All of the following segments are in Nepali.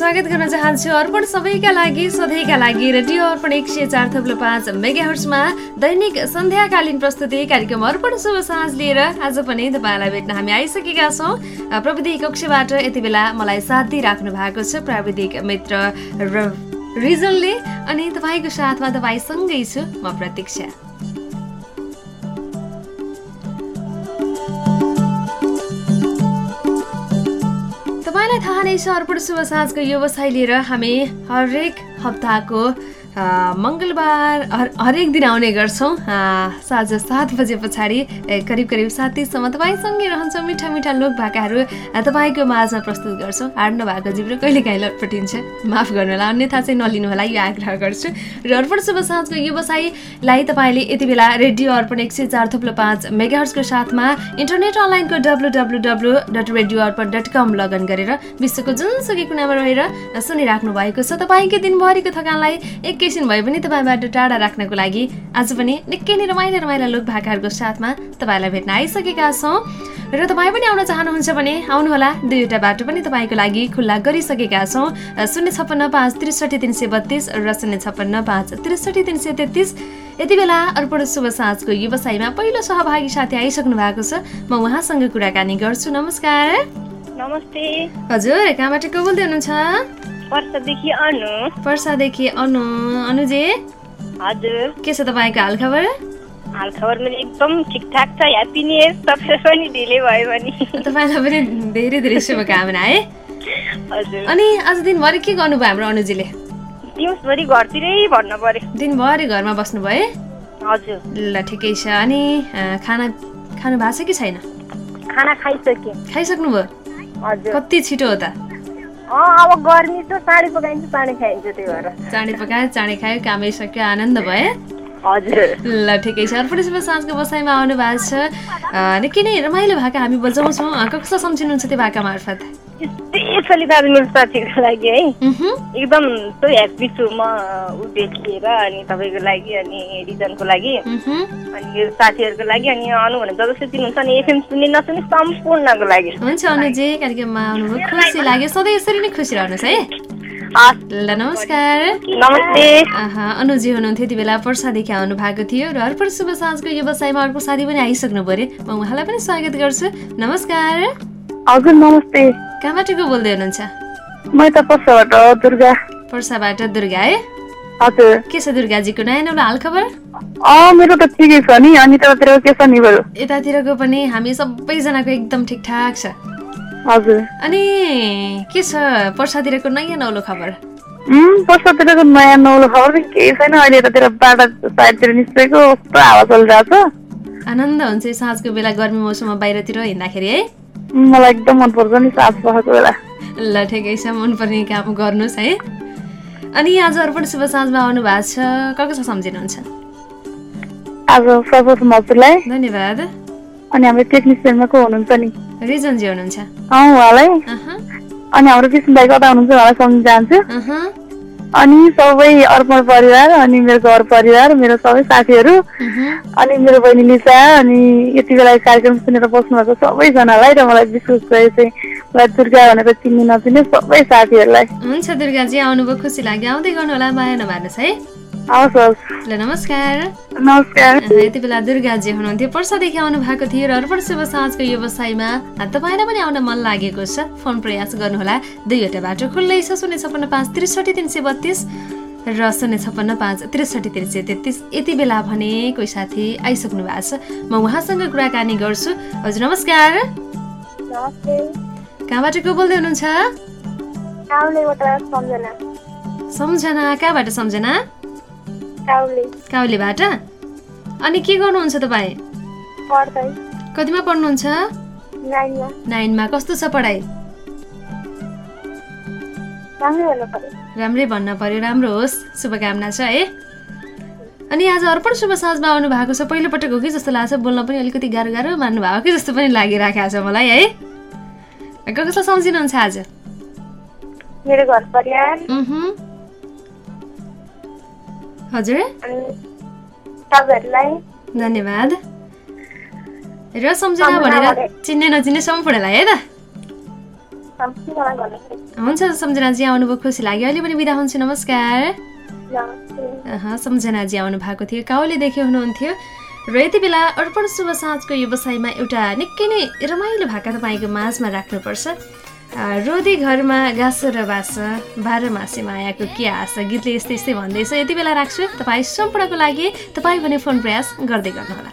स्वागत गर्न चाहन्छु अर्पण सबैका लागि सधैँका लागि रेडियो अर्पण एक सय चार थप्लो पाँच मेगाहर्समा दैनिक सन्ध्याकालीन प्रस्तुति कार्यक्रम अर्पण शुभ साँझ लिएर आज पनि तपाईँलाई भेट्न हामी आइसकेका छौँ। प्रविधि कक्षबाट यति बेला मलाई साथ दिइराख्नु भएको छ प्राविधिक मित्र रिजनले अनि तपाईँको साथमा तपाईँसँगै छु म प्रतीक्षा। तपाईँलाई थाहा नै छ अर्पण शुभ साँझको व्यवसाय लिएर हामी हरेक हप्ताको मङ्गलबार हरेक दिन आउने गर्छौँ। साँझ सात बजे पछाडि करिब करिब सात तिससम्म तपाईँसँगै रहन्छौँ। मिठा मिठा लोक भाकाहरू तपाईँको माझमा प्रस्तुत गर्छौँ। हार्नु भएको जिब्रो कहिले काहीँ लटपटिन्छ। माफ गर्नु होला अन्यथा चाहिँ नलिनु होला यो आग्रह गर्छु। र अर्पण शुभ साँझको व्यवसायलाई तपाईँले यति बेला रेडियो अर्पण एक सय चार थुप्रो पाँच मेगाहर्सको साथमा इन्टरनेट अनलाइनको W W W dot Radio Arpan dot com login गरेर विश्वको जुनसुकै कुनामा रहेर सुनिराख्नु भएको छ। तपाईँकै दिनभरिको थकानलाई एक एकैछिन भए पनि तपाईँबाट टाढा राख्नको लागि आज पनि निकै नै रमाइलो रमाइलो लोक भाकाहरूको साथमा तपाईँलाई भेट्न आइसकेका छौँ। र तपाईँ पनि आउन चाहनुहुन्छ भने आउनुहोला। दुईवटा बाटो पनि तपाईँको लागि खुल्ला गरिसकेका छौँ। शून्य छप्पन्न पाँच त्रिसठी तिन सय बत्तिस र शून्य छप्पन्न पाँच त्रिसठी तिन सय तेत्तिस। यति बेला अर्पण शुभ साँझको व्यवसायमा पहिलो सहभागी साथी आइसक्नु भएको छ। म उहाँसँग कुराकानी गर्छु। नमस्कार। नमस्ते। हजुर कहाँबाट को बोल्दै हुनुहुन्छ? वर्षदेखि अनु। वर्षादेखि अनु। अनुजे? हजुर। के छ तपाईँको हालखबर पनि एकदम ठिकठाक छ। ह्याप्पी न्यु इयर तपाईँ पनि ढिलै भयो भने। तपाईँलाई पनि धेरै धेरै शुभकामना है। हजुर। अनि आज दिनभरि के गर्नुभयो हाम्रो अनुजीले? दिउँसभरि घरतिरै भन्नु पर्यो दिनभरि घरमा बस्नुभयो हजुर। ल ठिकै छ। अनि खाना खानु भएको छ कि छैन? खाना खाइसकेँ। खाइसक्नुभयो? हजुर। कति छिटो हो त? अब गर्मी छ चाँडै पकाइन्छ चाँडै खाइन्छ त्यही भएर चाँडै पकायो चाँडै खायो कामै सक्यो आनन्द भयो हजुर ल ठिकै छ अर्पण शुभ साँझको बसाइमा आउनु भएको छ निकै नै रमाइलो भाका हामी बजाउँछौँ कसलाई सम्झिनुहुन्छ त्यो भाका मार्फत स्पेसली मेरो साथीको लागि है एकदम सो ह्याप्पी छु म ऊ देखिएर अनि तपाईँको लागि अनि रिजनको लागि अनि साथीहरूको लागि अनि अनु भने जब चिन्नुहुन्छ अनि एफएम सुन्ने नसुन्ने सम्पूर्णको लागि हुन्छ अनुजी कार्यक्रममा आउनुभयो खुसी लाग्यो सधैँ यसरी नै खुसी रहनुहोस् है ल नमस्कार नमस्ते अनुजी हुनुहुन्थ्यो यति बेला पर्सादेखि आउनु भएको थियो र अर्पण शुभ साँझको व्यवसायमा अर्को साथी पनि आइसक्नु पऱ्यो म उहाँलाई पनि स्वागत गर्छु नमस्कार हजुर नमस्ते। कहाँबाट को बोल्दै हुनुहुन्छ? म त पर्साबाट दुर्गा। पर्साबाट दुर्गा है? हजुर। के छ दुर्गाजीको नयाँ नौलो हाल खबर? अँ मेरो त ठिकै छ नि अनि तपाईँतिर के छ नि बरु? यतातिरको पनि हामी सबैजनाको एकदम ठिकठाक छ। हजुर। अनि के छ पर्सातिरको नयाँ नौलो खबर? पर्सातिरको नयाँ नौलो खबर केही छैन अहिले यतातिर बाटा साइडतिर निस्केको कस्तो हावा चलिरहेको छ आनन्द हुन्छ साँझको बेला गर्मी मौसममा बाहिरतिर हिँड्दाखेरि है? मलाई एकदम मनपर्छ नि सास पखाएको बेला। ल ठिकै छ मनपर्ने काम गर्नुहोस् है। अनि आज अर्पण शुभ साँझमा आउनु भएको छ कसो सम्झिनुहुन्छ? आज सर्वप्रथम हजुरलाई धन्यवाद। अनि हाम्रो टेक्निसियनमा को हुनुहुन्छ नि? रिजनजी हुनुहुन्छ। अनि हाम्रो कृष्ण भाइ कता हुनुहुन्छ उहाँलाई सम्झिन चाहन्छु अनि सबै अर्पण परिवार अनि मेरो घर परिवार मेरो सबै साथीहरू अनि मेरो बहिनी लिसा अनि यति बेला कार्यक्रम सुनेर बस्नु भएको सबैजनालाई र मलाई विशेष गरी चाहिँ मलाई दुर्गा भनेर चिन्ने नचिन्ने सबै साथीहरूलाई। हुन्छ दुर्गाजी आउनुभयो खुसी लाग्यो। आउँदै गर्नु होला माया नभर्नुहोस् है। ल नमस्कार। नमस्कार। यति बेला दुर्गाजी हुनुहुन्थ्यो। पर्सादेखि आउनु भएको थियो र अर्पण शुभ साँझको व्यवसायमा तपाईँलाई पनि आउन मन लागेको छ? फोन प्रयास गर्नुहोला। दुईवटा बाटो खुल्लै छ शून्य छप्पन्न पाँच त्रिसठी तिन सय बत्तिस र शून्य छप्पन पाँच त्रिसठी तिन सय तेत्तिस। यति बेला भने कोही साथी आइसक्नु भएको छ। म उहाँसँग कुराकानी गर्छु। हजुर नमस्कार। कहाँबाट को बोल्दै हुनुहुन्छ? सम्झना। कहाँबाट सम्झना? काउलीबाट? अनि के गर्नुहुन्छ तपाईँ? कतिमा पढ्नुहुन्छ? नाइनमा। कस्तो छ पढाइ? राम्रै भन्न पर्यो राम्रो होस्। शुभकामना छ है। अनि आज अर्पण शुभ साँझमा आउनु भएको छ। पहिलोपटक हो कि जस्तो लाग्छ। बोल्न पनि अलिकति गाह्रो गाह्रो मान्नु भएको कि जस्तो पनि लागिरहेको छ मलाई है। कसलाई सम्झिनुहुन्छ आज? मेरो घर परिवार। हजुर। धन्यवाद। र सम्झना भनेर चिन्ने नचिन्ने सम्पूर्णलाई है त? हुन्छ सम्झनाजी आउनुभयो खुसी लाग्यो। अहिले पनि बिदा हुन्छु नमस्कार। सम्झनाजी आउनु भएको थियो काउलेदेखि हुनुहुन्थ्यो। र यति बेला अर्पण शुभ साँझको व्यवसायमा एउटा निकै नै रमाइलो भाका तपाईँको माझमा राख्नुपर्छ। रोदी घरमा गाँस र बास बाह्र मासे मायाको के आशा गीतले यस्तै यस्तै भन्दैछ। यति बेला राख्छु। तपाईँ सम्पूर्णको लागि तपाईँ भने फोन प्रयास गर्दै गर्नुहोला।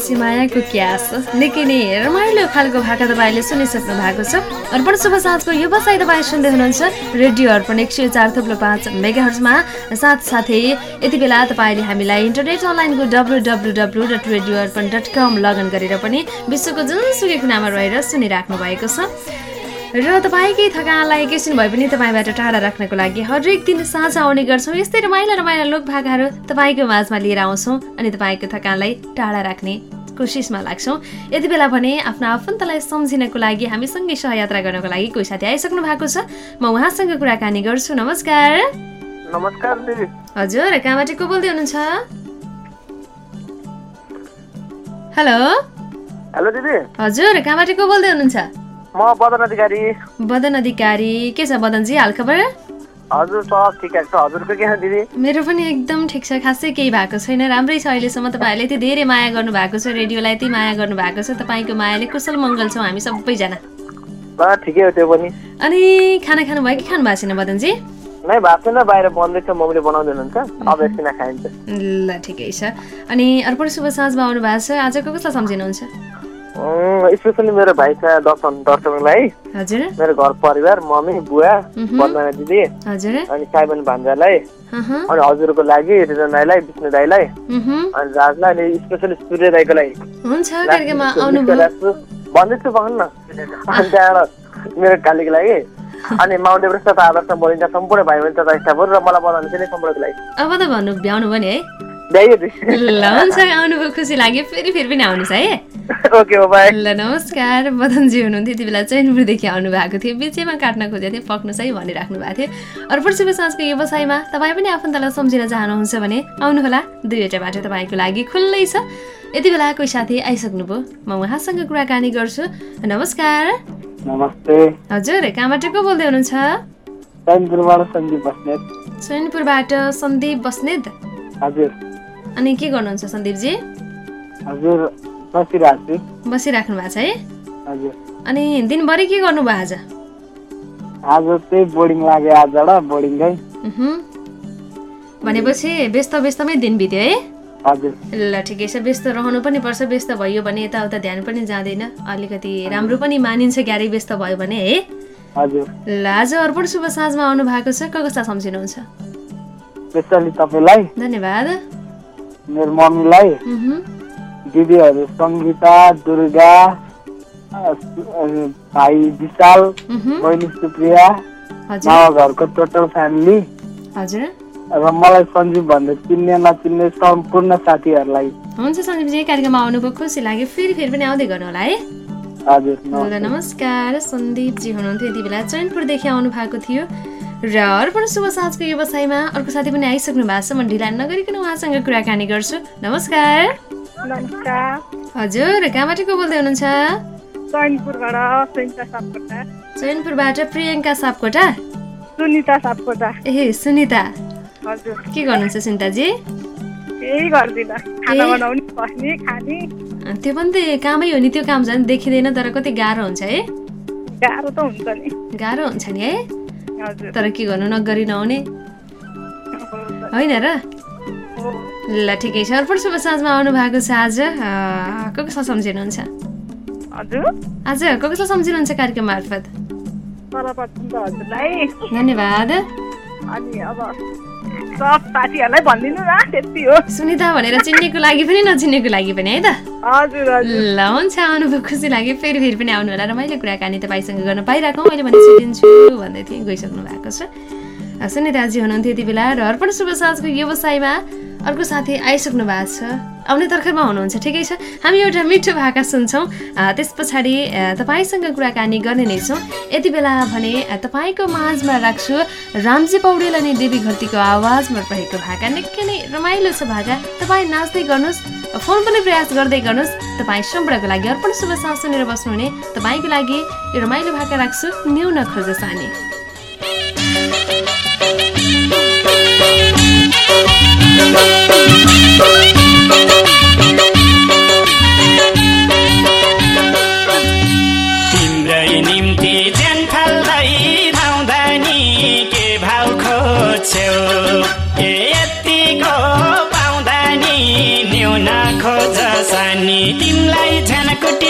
बाह्र मासी मायाको क्यास निकै नै रमाइलो खालको भाका तपाईँले सुनिसक्नु भएको छ। अर्पण शुभ साँझको व्यवसाय तपाईँ सुन्दै हुनुहुन्छ रेडियो अर्पण एक सय चार थुप्रो पाँच मेगाहर्जमा साथसाथै यति बेला तपाईँले हामीलाई इन्टरनेट अनलाइनको W W W dot Radio Arpan dot com login गरेर पनि विश्वको जुनसुकै कुनामा रहेर सुनिराख्नु भएको छ। र तपाईँकै थकानलाई एकैछिन भए पनि तपाईँबाट टाढा राख्नको लागि हरेक दिन साँझ आउने गर्छौँ। यस्तै रमाइला रमाइला लोक भाकाहरू तपाईँको माझमा लिएर आउँछौँ अनि तपाईँको थकानलाई टाढा राख्ने कोसिसमा लाग्छौँ। यति बेला भने आफ्नो आफन्तलाई सम्झिनको लागि हामीसँगै सहयात्रा गर्नको लागि कोही साथी आइसक्नु भएको छ। म उहाँसँग कुराकानी गर्छु। नमस्कार। नमस्कार हजुर कहाँबाट को बोल्दै हुनुहुन्छ? हेलो। हेलो दिदी। हजुर कहाँबाट को बोल्दै हुनुहुन्छ? म बदन अधिकारी। बदन अधिकारी। के छ बदनजी हालखबर हजुर सब ठिकठाक छ। हजुरको के छ दिदी? मेरो पनि एकदम ठिक छ। खासै केही भएको छैन। राम्रै छ अहिलेसम्म तपाईँहरूले। यति धेरै माया गर्नुभएको छ रेडियोलाई यति माया गर्नुभएको छ। तपाईँको मायाले कुशल मङ्गल छौँ हामी सबैजना। ल ठिकै हो त्यो पनि। अनि खाना खानुभयो कि खानु भएको छैन बदनजी? नै भएको छैन। बाहिर बन्दैछ मम्मीले बनाउँदै हुनुहुन्छ। अब एकछिन खाइन्छ। ल ठिकै छ। अनि अर्पण शुभ साँझमा आउनु भएको छ। आजको कसलाई सम्झिनुहुन्छ? स्पेसली मेरो भाइ छ दर्शन दर्शनलाई हजुर। मेरो घर परिवार मम्मी बुवा। बन्दना दिदी हजुर। अनि साइबन भान्जालाई अनि हजुरको लागि रिजन दाईलाई विष्णु दाईलाई। अनि राजलाई अनि स्पेसली सूर्य दाईको लागि। हुन्छ भन्दैछु भन्नु न। अनि त्यहाँबाट मेरो कालीको लागि अनि माउन्ट एभरेस्ट तथा आदर्श बोलिन्छ सम्पूर्ण भाइ बहिनी तथा स्टाफहरू र मलाई बनाउनु चाहिँ सम्पूर्णको लागि अब त भन्नु भ्याउनु भयो नि है। ल हुन्छ आउनुभयो खुसी लाग्यो फेरि फेरि पनि आउनुहोस् है ल नमस्कार मदनजी हुनुहुन्थ्यो यति बेला चैनपुरदेखि आउनु भएको थियो बिचैमा काट्न खोजेको थियो पक्नुहोस् है भनिराख्नु भएको थियो अर्पण शुभ साँझको व्यवसायमा तपाईँ पनि आफन्तलाई सम्झिन चाहनुहुन्छ भने आउनुहोला दुईवटा बाटो तपाईँको लागि खुल्लै छ यति बेला कोही साथी आइसक्नुभयो म उहाँसँग कुराकानी गर्छु नमस्कार नमस्ते हजुर कहाँबाट को बोल्दै हुनुहुन्छ चैनपुरबाट सन्दीप बस्नेत अनि के गर्नुहुन्छ सन्दीपजी? हजुर बसिरहेको छु। बसिराख्नु भएको छ है? हजुर। अनि दिनभरि के गर्नुभयो आज? आज चाहिँ बोर्डिङ लाग्यो आजबाट बोर्डिङकै उहुँ। भनेपछि व्यस्त व्यस्तमै दिन बित्यो है? हजुर। ल ठिकै छ। व्यस्त रहनु पनि पर्छ व्यस्त भयो भने यताउता ध्यान पनि जाँदैन। अलिकति राम्रो पनि मानिन्छ क्यारे व्यस्त भयो भने है? हजुर। ल आज अर्पण शुभ साँझमा आउनु भएको छ। क कसलाई सम्झिनुहुन्छ? धन्यवाद। मेरो मम्मीलाई। दिदीहरू सङ्गीता दुर्गा भाइ विशाल। बहिनी सुप्रिया मामा घरको टोटल फ्यामिली र मलाई सञ्जीव भन्दा चिन्ने नचिन्ने सम्पूर्ण साथीहरूलाई हुन्छ सञ्जीवजी कार्यक्रममा आउनुभयो खुसी लाग्यो फेरि फेरि पनि आउँदै गर्नु होला है हजुर। नमस्कार सन्दीपजी हुनुहुन्थ्यो यति बेला चैनपुरदेखि आउनु भएको थियो र अर्पण शुभ साँझको व्यवसायमा अर्को साथी पनि आइसक्नु भएको छ। म ढिला नगरिकन उहाँसँग कुराकानी गर्छु। नमस्कार। हजुर कहाँबाट को बोल्दै हुनुहुन्छ? चैनपुरबाट प्रियङ्का सापकोटा? सुनिता सापकोटा। ए सुनिता। हजुर। के गर्नुहुन्छ सुनिताजी? त्यो पनि त कामै हो नि त्यो काम झन् देखिँदैन तर कति गाह्रो हुन्छ है? गाह्रो त हुन्छ नि। गाह्रो हुन्छ नि है? तर के गर्नु नगरी नहुने? होइन र। ल ठिकै छ। अर्पण शुभ साँझमा आउनु भएको छ आज। को कसलाई सम्झिनुहुन्छ? आज को कसलाई सम्झिनुहुन्छ कार्यक्रम मार्फत? धन्यवाद। अनि अब सब साथीहरूलाई भनिदिनु न त्यति हो। सुनिता भनेर चिन्नेको लागि पनि नचिन्नेको लागि पनि है त? हजुर ल हुन्छ आउनुभयो खुसी लाग्यो फेरि फेरि पनि आउनु होला रमाइलो कुराकानी तपाईँसँग गर्न पाइरहेको मैले भने छुटिन्छु भन्दै थिएँ गइसक्नु भएको छ। अ, सुनिताजी हुनुहुन्थ्यो यति बेला र अर्पण शुभ साँझको व्यवसायमा अर्को साथी आइसक्नु भएको छ। आउने तर्खरमा हुनुहुन्छ ठिकै छ। हामी एउटा मिठो भाका सुन्छौँ। त्यस पछाडि तपाईँसँग कुराकानी गर्ने नै छौँ। यति बेला भने तपाईँको माझमा राख्छु रामजी पौडेल अनि देवी घरतीको आवाजमा रहेको भाका। निकै नै रमाइलो छ भाका। तपाईँ नाच्दै गर्नुहोस् फोन पनि प्रयास गर्दै गर्नुहोस्। तपाईँ सम्पूर्णको लागि अर्पण शुभ सुनेर बस्नुहुने। तपाईँको लागि रमाइलो भाका राख्छु। न्यु नखोज सानी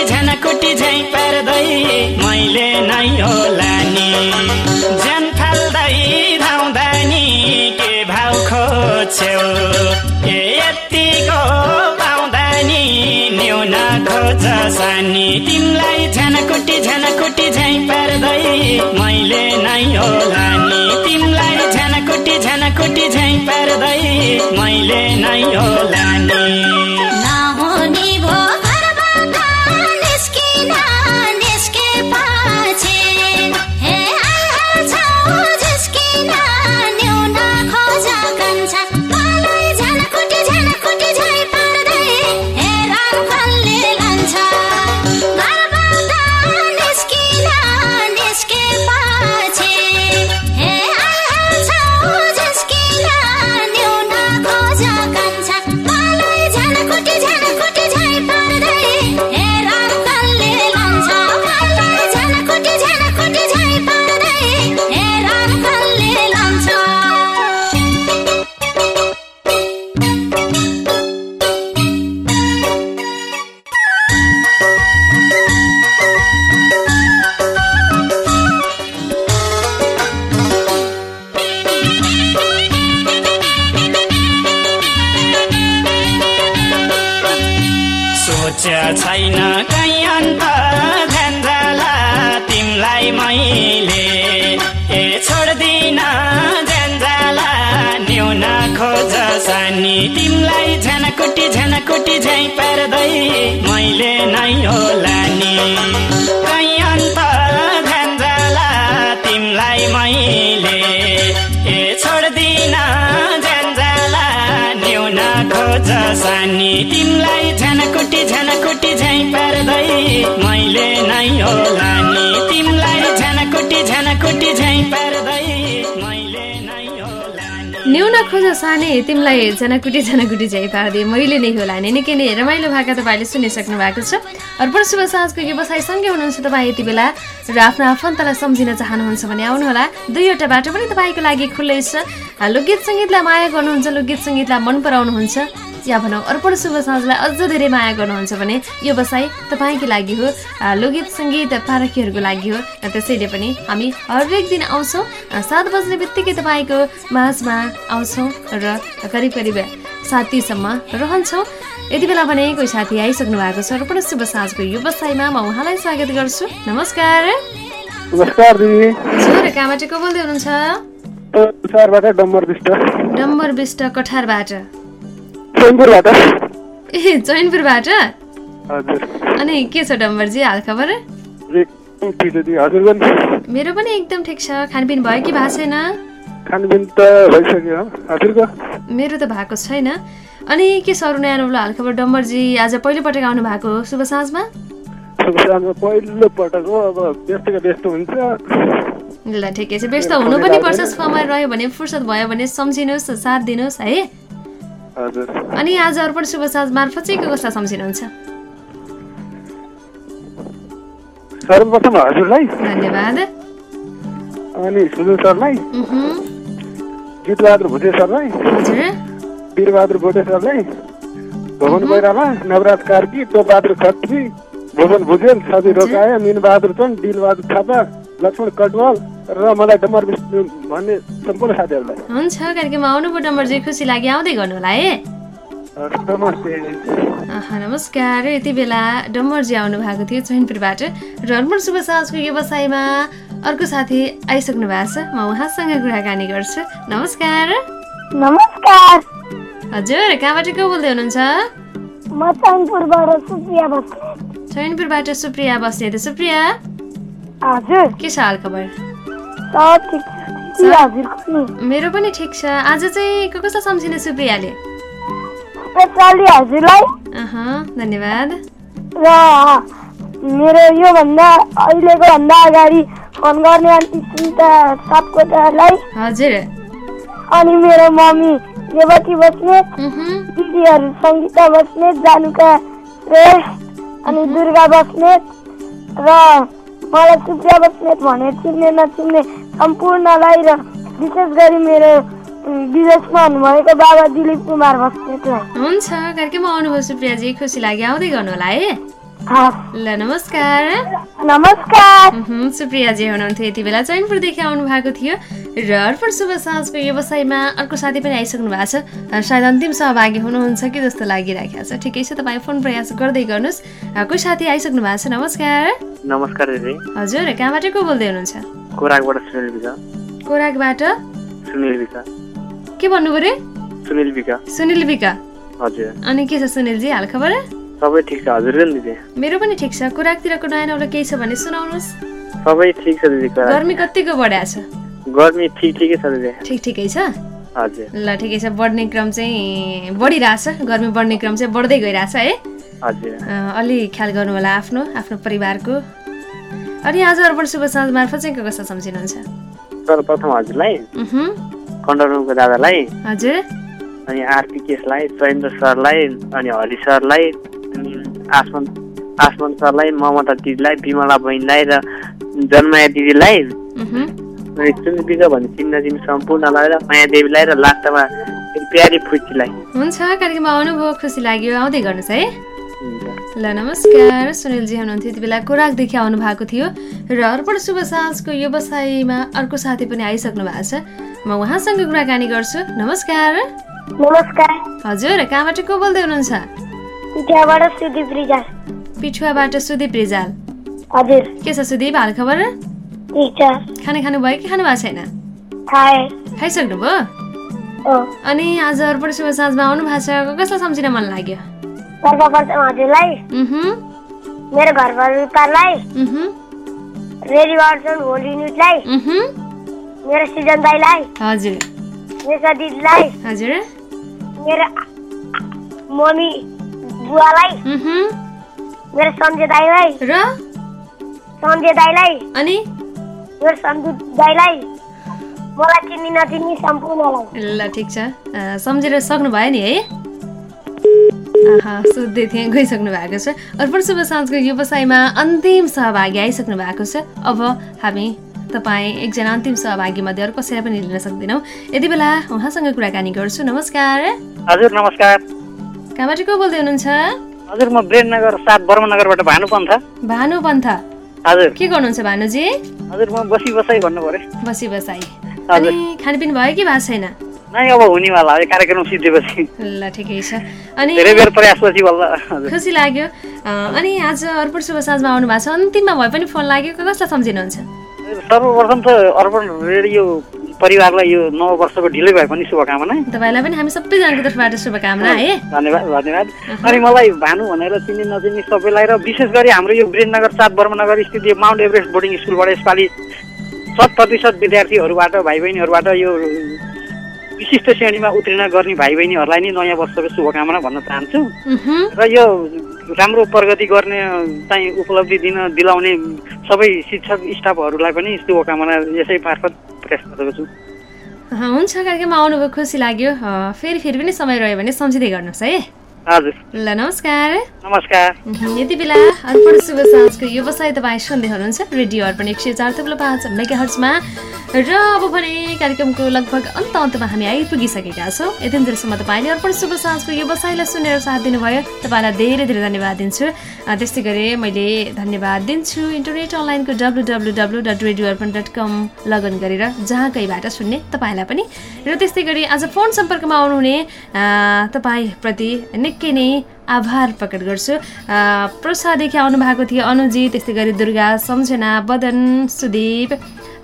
झनकुटी झै पार्दै मैले नै होला खोज्छौ ए यतिको पाउँदा नि न्यून खोज सानी। तिमीलाई झनकुटी झनकुटी झै पार्दै मैले नै होला नि तिमीलाई झनकुटी झनकुटी झै पार्दै मैले नै होला नि खोज छैन कहीँ अन्त जाला तिमीलाई मैले ए छोड्दिन जाला न्यून खोज सानी। तिमीलाई झनकुटी झनकुटी झै पर्दै मैले नै होला नि। कहीँ अन्त जाला तिमीलाई मैले ए छोड्दिन जाला न्यून खोज सानी। तिमीलाई झै पर्दै। मैले नै होला नि तिमीलाई झनकुटी झनकुटी झै पर्दै। न्यून खोज साने तिमीलाई झनाकुटी झनाकुटी झै पारिदिए मैले नै होला नि। निकै नै रमाइलो भाका तपाईँले सुनिसक्नु भएको छ। अर्पण शुभ साँझको व्यवसायसँगै हुनुहुन्छ तपाईँ यति बेला। र आफ्नो आफन्तलाई सम्झिन चाहनुहुन्छ भने आउनुहोला। दुईवटा बाटो पनि तपाईँको लागि खुल्लै छ। लोकगीत सङ्गीतलाई माया गर्नुहुन्छ लोकगीत सङ्गीतलाई मन पराउनुहुन्छ। या भनौँ अर्पण शुभ साँझलाई अझ धेरै माया गर्नुहुन्छ भने यो बसाइ तपाईँकै लागि हो लोकगीत सङ्गीत पारखीहरूको लागि हो र त्यसैले पनि हामी हरेक दिन आउँछौँ सात बज्ने बित्तिकै तपाईँको माझमा आउँछौँ र करिब करिब साथीसम्म रहन्छौँ। यति बेला भने कोही साथी आइसक्नु भएको छ अर्पण शुभ साँझको यो बसाइमा म उहाँलाई स्वागत गर्छु। नमस्कार। नमस्कार दिदी। हजुर कहाँबाट को बोल्दै हुनुहुन्छ? डम्बर विष्ट कठारबाट। ए चैनपुरबाट अनि के छ डम्बरजी हजुर पनि मेरो पनि एकदम ठिक छ। खानपिन भयो कि भएको छैन? मेरो त भएको छैन। अनि के सर नयाँ नौलो हालखबर डम्बरजी? आज पहिलोपटक आउनु भएको हो शुभ साँझमा? ल ठिकै छ। व्यस्त हुनु पनि पर्छ। समय रह्यो भने फुर्सद भयो भने सम्झिनुहोस् साथ दिनुहोस् है? अनि आज अर्पण शुभ साँझ मार्फत चाहिँ के कसलाई सम्झिनुहुन्छ? सर्वप्रथम हजुरलाई। धन्यवाद। अनि सुजु सरलाई। उहुँ, गीतबहादुर भुजे सरलाई। वीरबहादुर भोटे सरलाई। भवन बैराला नवराज कार्की टोपबहादुर खत्री भुवन भुजेल सदी रोकाया मिनबहादुर चन्द दिलबहादुर थापा लक्ष्मण कटवाल र मलाई डम्बर विष्णु भन्ने सम्पूर्ण साथीहरूलाई। हुन्छ कार्यक्रममा आउनुभयो डम्बरजी खुसी लाग्यो आउँदै गर्नु होला है हस्, नमस्ते। आहा, नमस्कार। यति बेला डम्बरजी आउनु भएको थियो चैनपुरबाट। र अर्पण शुभ साँझको व्यवसायमा अर्को साथी आइसक्नु भएको छ। म उहाँसँग कुराकानी गर्छु। नमस्कार। नमस्कार। हजुर कहाँबाट को बोल्दै हुनुहुन्छ? म चैनपुरबाट सुप्रिया बस्ने चैनपुरबाट सुप्रिया बस्ने त सुप्रिया? हजुर। के छ हाल खबर मेरो पनि ठिक छ। आज चाहिँ कसलाई सम्झिने सुप्रियाले हजुरलाई। धन्यवाद। र मेरो योभन्दा अहिलेको भन्दा अगाडि फोन गर्ने आन्टी सुनिता सापकोटालाई। हजुर। अनि मेरो मम्मी रेवती बस्नेत उहुँ, दिदीहरू सङ्गीता बस्नेत जानुका श्रेष्ठ अनि दुर्गा बस्नेत र मलाई सुप्रिया बस्नेत भनेर चिन्ने नचिन्ने सम्पूर्णलाई र विशेष गरी मेरो विदेशमा हुनुभएको बाबा दिलीप कुमार बस्नेतलाई हुन्छ कार्यक्रममा आउनुभयो सुप्रियाजी खुसी लाग्यो आउँदै गर्नु होला है। ल नमस्कार। नमस्कार। सुप्रियाजी हुनुहुन्थ्यो यति बेला चैनपुरदेखि आउनु भएको थियो। र अर्पण शुभ साँझको व्यवसायमा अर्को साथी पनि आइसक्नु भएको छ। सायद अन्तिम सहभागी हुनुहुन्छ कि जस्तो लागिराखेको छ। ठिकै छ तपाईँ फोन प्रयास गर्दै गर्नुहोस्। कोही साथी आइसक्नु भएको छ? नमस्कार। नमस्कार दिदी। हजुर कहाँबाट को बोल्दै हुनुहुन्छ? कोराकबाट सुनिल विका कोराकबाट सुनिल विका के भन्नु पऱ्यो? सुनिल विका सुनिल विका हजुर। अनि के छ सुनिलजी हालखबर सबै ठिक छ हजुरको नि दिदी। मेरो पनि ठिक छ। कोराकतिरको नयाँ नौलो केही छ भने सुनाउनुहोस्। सबै ठिक छ दिदी कोराक गर्मी कतिको बढाएको छ? गर्मी ठिक ठिकै छ दिदी। ठिक ठिकै छ? हजुर। ल ठिकै छ। बढ्ने क्रम चाहिँ बढिरहेछ। गर्मी बढ्ने क्रम चाहिँ बढ्दै गइरहेछ है। हजुर अलि ख्याल गर्नु होला आफ्नो आफ्नो परिवारको। अनि आज अर्पण शुभ साँझ मार्फत चाहिँ के कसो सम्झिनुहुन्छ? सर्वप्रथम हजुरलाई उहुँ, कन्ट्रोलको दादालाई हजुर। अनि आरपी केसलाई चैन्द्र सरलाई अनि हरि सरलाई अनि आसमान आसमान सरलाई ममता दिदीलाई विमला बहिनीलाई र जन्माया दिदीलाई। अनि सुनिबिका भन्ने चिन्न चिन्ने सम्पूर्णलाई र माया देवीलाई र लास्टमा प्यारी फुच्चीलाई हुन्छ कार्यक्रममा आउनुभयो खुसी लाग्यो। आउँदै गर्नुहोस् है। ल नमस्कार। सुनिलजी हुनुहुन्थ्यो यति बेला कोराकदेखि आउनु भएको थियो र अर्पण शुभ साँझको व्यवसायमा अर्को साथी पनि आइसक्नु भएको छ। म उहाँसँग कुराकानी गर्छु। नमस्कार। नमस्कार। हजुर कहाँबाट को बोल्दै हुनुहुन्छ? पिठियाबाट सुदीप रिजाल। पिठुवाबाट सुदीप रिजाल। हजुर। के छ सुदीप हाल खबर? खाना खानुभयो कि खानु भएको छैन? खाइसक्नुभयो? अनि आज अर्पण शुभ साँझमा आउनु भएको छ कसलाई सम्झिन मन लाग्यो? सर्वप्रथम हजुरलाई मेरो घर परिवारलाई रेडी वार्सन होल उहुँ। मेरो सिजन दाईलाई हजुर। मेरो दिदीलाई हजुर। मेरो मम्मी बुवालाई। मेरो सन्जय दाईलाई र? सन्जय दाईलाई अनि? मेरो सन्जु दाईलाई मलाई चिन्ने नचिन्ने सम्पूर्णलाई। ल ठिक छ। सम्झेर सक्नुभयो नि है? सोध्दै थिएँ गइसक्नु भएको छ। अर्पण शुभ साँझको व्यवसायमा अन्तिम सहभागी आइसक्नु भएको छ। अब हामी तपाईँ एकजना अन्तिम सहभागी मध्ये अरू कसैलाई पनि लिन सक्दैनौँ। यति बेला उहाँसँग कुराकानी गर्छु। नमस्कार। हजुर नमस्कार। कहाँबाट को बोल्दै हुनुहुन्छ? हजुर म ब्रेननगर सात बर्मनगरबाट भानु पन्थ। भानु पन्थ। हजुर। के गर्नुहुन्छ भानुजी? हजुर म बसी बसाइ भन्नु पर्यो बसी बसाई। अनि खानपिन भयो कि भएको छैन? नै अब हुनेवाला यो कार्यक्रम सिद्धेपछि ल ठिकै छ अनि धेरै बेर प्रयासपछि बल्ल खुसी लाग्यो अनि आज अर्पण शुभ साँझमा आउनु भएको छ अन्तिममा भए पनि फोन लाग्यो कसलाई सम्झिनुहुन्छ सर्वप्रथम त अर्पण रेडियो परिवारलाई यो नव वर्षको ढिलै भए पनि शुभकामना तपाईँलाई पनि हामी सबैजनाको तर्फबाट शुभकामना है धन्यवाद धन्यवाद अनि मलाई भानु भनेर चिन्ने नचिन्ने सबैलाई र विशेष गरी हाम्रो यो ब्रेननगर सात बर्मनगर स्थित यो माउन्ट एभरेस्ट बोर्डिङ स्कुलबाट यसपालि शत प्रतिशत विद्यार्थीहरूबाट भाइ बहिनीहरूबाट यो विशिष्ट श्रेणीमा उत्तीर्ण गर्ने भाइ बहिनीहरूलाई नि नयाँ वर्षको शुभकामना भन्न चाहन्छु। र यो राम्रो प्रगति गर्ने चाहिँ उपलब्धि दिन दिलाउने सबै शिक्षक स्टाफहरूलाई पनि शुभकामना यसै मार्फत प्रयास गरेको छु हुन्छ कार्यक्रममा आउनुभयो खुसी लाग्यो। फेरि फेरि पनि समय रह्यो भने सम्झिँदै गर्नुहोस् है। हजुर। ल नमस्कार। नमस्कार। यति बेला अर्पण शुभ साँझको व्यवसाय तपाईँ सुन्दै हुनुहुन्छ। रेडियो अर्पण एक सय चार थुप्रो पाँच मेगा हर्चमा र अब भने कार्यक्रमको लगभग अन्त अन्तमा हामी आइपुगिसकेका छौँ। यतिन्जेलसम्म तपाईँले अर्पण शुभ साँझको व्यवसायलाई सुनेर साथ दिनुभयो। तपाईँलाई धेरै धेरै धन्यवाद दिन्छु। त्यस्तै गरी मैले धन्यवाद दिन्छु। इन्टरनेट अनलाइनको W W W dot Radio Arpan dot com login गरेर जहाँ कहीँबाट सुन्ने तपाईँलाई पनि। र त्यस्तै गरी आज फोन सम्पर्कमा आउनुहुने तपाईँप्रति निकै नै आभार प्रकट गर्छु। प्रसादेखि आउनु भएको थियो अनुजी त्यस्तै गरी दुर्गा सम्झना बदन सुदीप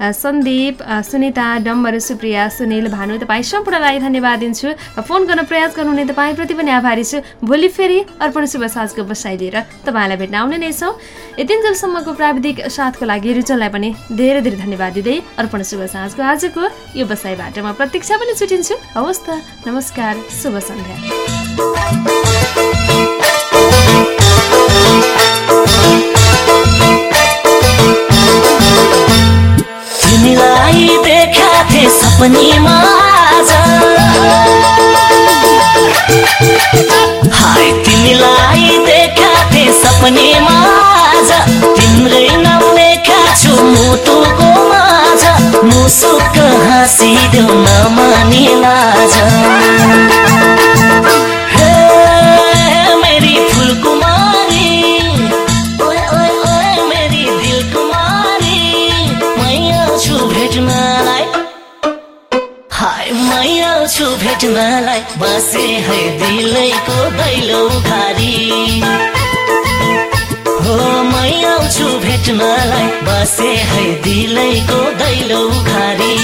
सन्दीप सुनिता डम्बर सुप्रिया सुनिल भानु तपाईँ सम्पूर्णलाई धन्यवाद दिन्छु। फोन गर्न प्रयास गर्नुहुने तपाईँप्रति पनि आभारी छु। भोलि फेरि अर्पण शुभ साँझको बसाइ लिएर तपाईँलाई भेट्न आउने नै छौँ। यतिन्जेलसम्मको प्राविधिक साथको लागि रिचललाई पनि धेरै धेरै धन्यवाद दिँदै अर्पण शुभ साँझको आजको यो बसाइबाट म प्रतीक्षा पनि छुटिन्छु। हवस् त नमस्कार शुभ सन्ध्या। देखा थिए सपनीमा आज। हाय तिमीलाई देखा थिए सपनीमा आज। तिम्रै नाम लेखा छु मुटुको माझ। मुसुक हाँसिदेऊ नमानी लाज बसे है दिलैको दैलो घारी हो मै आउँछु भेट्नलाई बसे है दिलैको दैलो घारी